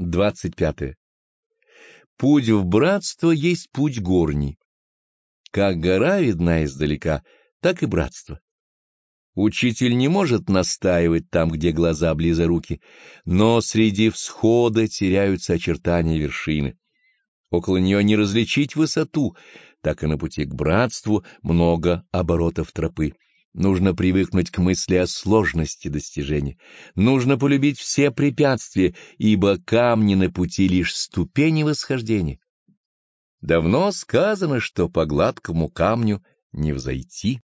25. Путь в братство есть путь горний. Как гора видна издалека, так и братство. Учитель не может настаивать там, где глаза близоруки, но среди всхода теряются очертания вершины. Около нее не различить высоту, так и на пути к братству много оборотов тропы. Нужно привыкнуть к мысли о сложности достижения. Нужно полюбить все препятствия, ибо камни на пути лишь ступени восхождения. Давно сказано, что по гладкому камню не взойти.